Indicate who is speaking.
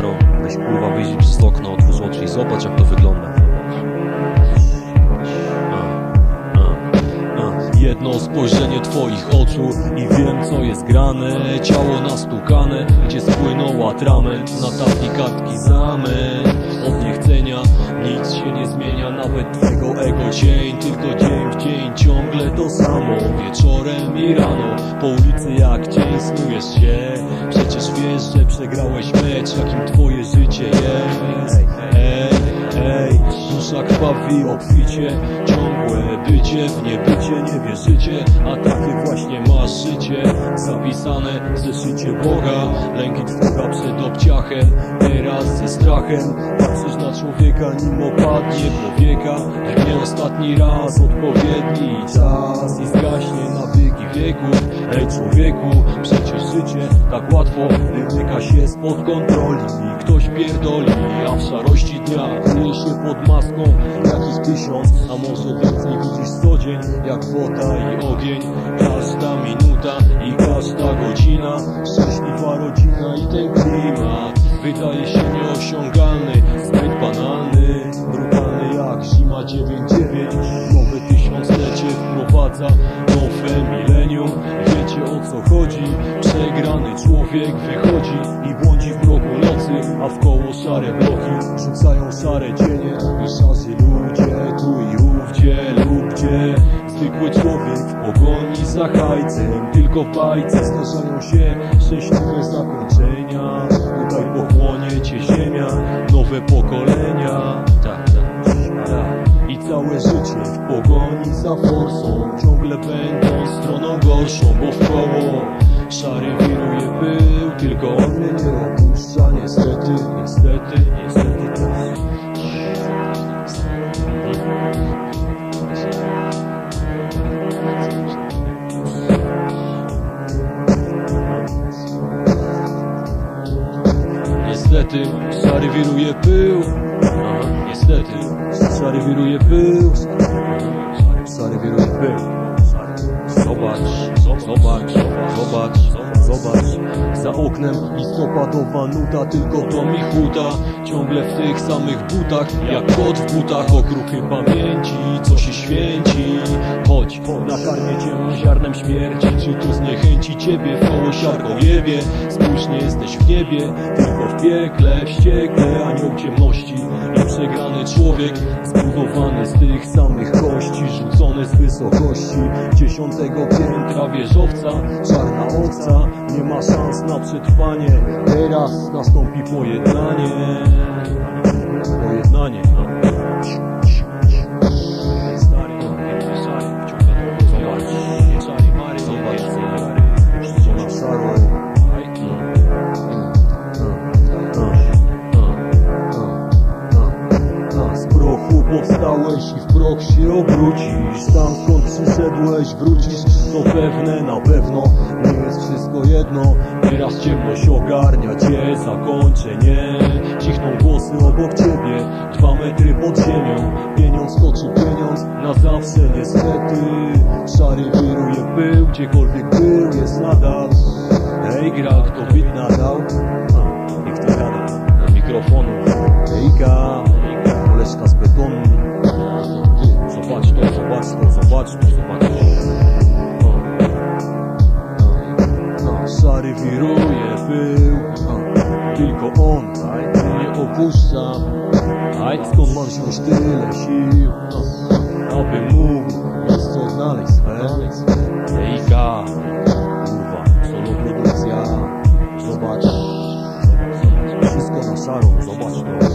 Speaker 1: szaro Weź kurwa wyjrzyj przez okno, otwórz oczy i zobacz jak to wygląda Jedno spojrzenie twoich oczu i wiem co jest grane. Ciało nastukane, gdzie spłynął atrament. Na tafli kartki zamęt Od niechcenia nic się nie zmienia Nawet twego ego. Cień, tylko dzień w dzień Ciągle to samo, wieczorem i rano Po ulicy jak cień snujesz się. Przecież wiesz, że przegrałeś mecz Jakim twoje życie jest. Ej, ej, dusza krwawi obficie Ciągłe bycie w niebycie Nie wierzycie, a takie właśnie masz życie Zapisane w zeszycie Boga. Lęki trwoga przed obciachem Teraz ze strachem. Patrzysz na człowieka nim opadnie powieka. Nie ostatni raz odpowiedni czas I zgaśnie Ej człowieku, przecież życie tak łatwo Wymyka się spod kontroli. Ktoś pierdoli, a w szarości dnia Kryje się pod maską jakiś tysiąc. A może więcej widzisz co dzień Jak woda i ogień. Każda minuta i każda godzina Szczęśliwa rodzina i ten klimat Wydaje się nieosiągalny. Zbyt banalny Brutalny jak zima 9-9 Nowe tysiąclecie wprowadza Nowe Wiecie o co chodzi. Przegrany człowiek wychodzi I błądzi w mroku nocy A w koło szare bloki Rzucają szare cienie. I szarzy ludzie Tu i ówdzie lub gdzie Zwykły człowiek w pogoni za hajcem Tylko w bajce zdarzają się. Szczęśliwe zakończenia Tutaj pochłonie cię ziemia. Nowe pokolenia stroną gorszą Bo w koło szary wiruje był Tylko on mnie nie opuszcza Niestety, niestety, niestety. Niestety, szary wiruje pył. Aha, Niestety, szary wiruje pył zobacz. Za oknem listopadowa nuda Tylko to mi chuda Ciągle w tych samych butach Jak kot w butach Okruchy pamięci, Chodź, nakarmię cię ziarnem śmierci. Czy to zniechęci ciebie koło siarką jebie Spójrz, nie jesteś w niebie. Tylko w piekle, wściekle Anioł ciemności. I przegrany człowiek Zbudowany z tych samych kości Rzucony z wysokości. Dziesiątego piętra wieżowca Czarna owca. Nie ma szans na przetrwanie. Teraz nastąpi pojednanie. Pojednanie powstałeś i w proch się obrócisz. Tam skąd przyszedłeś wrócisz To pewne, na pewno. Nie jest wszystko jedno. Teraz ciemność ogarnia cię, zakończenie. Cichną głosy obok ciebie Dwa metry pod ziemią. Pieniądz toczy pieniądz na zawsze niestety Szary wiruje pył, gdziekolwiek był jest nadal. Hej gra, kto bit nadał? Niech to gada. Na mikrofonu. Hejka, mieszka z betonu. Zobacz to, zobacz to, zobacz to, zobacz to. No, szary wiruje pył. No, tylko on nie opuszcza. Aj, skąd masz już tyle sił? No, aby mógł co znaleźć swe. Ejka Kurwa, solo produkcja Zobacz. Wszystko na szarą, zobacz to.